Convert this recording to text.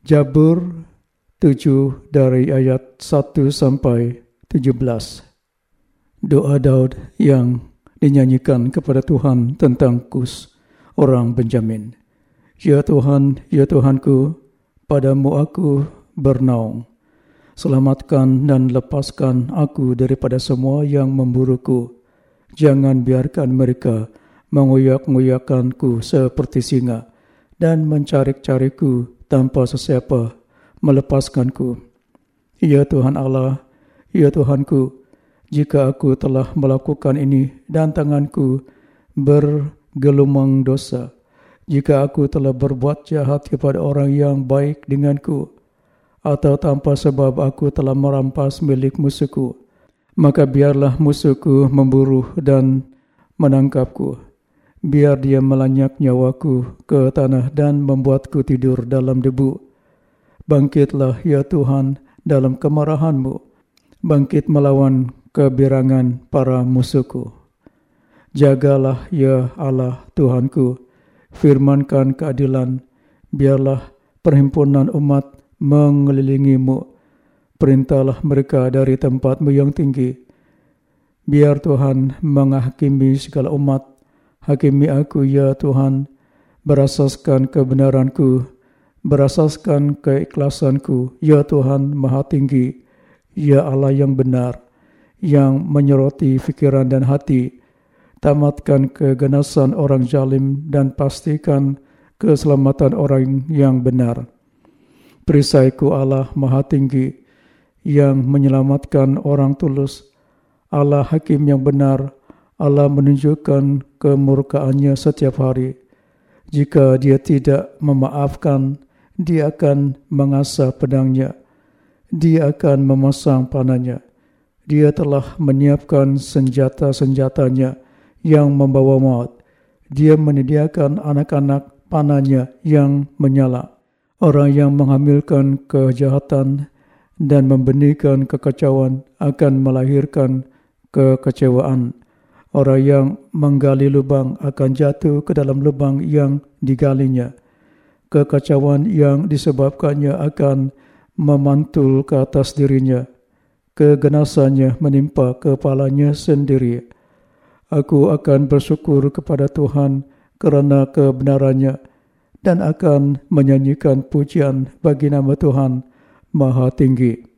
Jabur 7 dari ayat 1 sampai 17. Doa Daud yang dinyanyikan kepada Tuhan tentang Kus, orang Benjamin. Ya Tuhan, ya Tuhanku, padamu aku bernaung. Selamatkan dan lepaskan aku daripada semua yang memburuku. Jangan biarkan mereka mengoyak-ngoyakanku seperti singa dan mencari-cariku tanpa sesiapa melepaskanku. Ya Tuhan Allah, ya Tuhanku, jika aku telah melakukan ini dan tanganku bergelumang dosa, jika aku telah berbuat jahat kepada orang yang baik denganku, atau tanpa sebab aku telah merampas milik musuhku, maka biarlah musuhku memburu dan menangkapku. Biar dia melanyak nyawaku ke tanah dan membuatku tidur dalam debu Bangkitlah ya Tuhan dalam kemarahanmu. Bangkit melawan kebirangan para musuhku. Jagalah ya Allah Tuhanku. Firmankan keadilan. Biarlah perhimpunan umat mengelilingimu. Perintahlah mereka dari tempatmu yang tinggi. Biar Tuhan menghakimi segala umat. Hakimi aku ya Tuhan. Berasaskan kebenaranku berasaskan keikhlasanku, ya Tuhan Maha Tinggi, ya Allah yang benar, yang menyoroti fikiran dan hati, tamatkan keganasan orang jalim dan pastikan keselamatan orang yang benar. Perisaiku Allah Maha Tinggi, yang menyelamatkan orang tulus, Allah Hakim yang benar, Allah menunjukkan kemurkaannya setiap hari. Jika dia tidak memaafkan, dia akan mengasah pedangnya. Dia akan memasang panahnya. Dia telah menyiapkan senjata-senjatanya yang membawa maut. Dia menyediakan anak-anak panahnya yang menyala. Orang yang menghamilkan kejahatan dan membenihkan kekacauan akan melahirkan kekecewaan. Orang yang menggali lubang akan jatuh ke dalam lubang yang digalinya kekacauan yang disebabkannya akan memantul ke atas dirinya. Kegenasannya menimpa kepalanya sendiri. Aku akan bersyukur kepada Tuhan kerana kebenarannya dan akan menyanyikan pujian bagi nama Tuhan Maha Tinggi.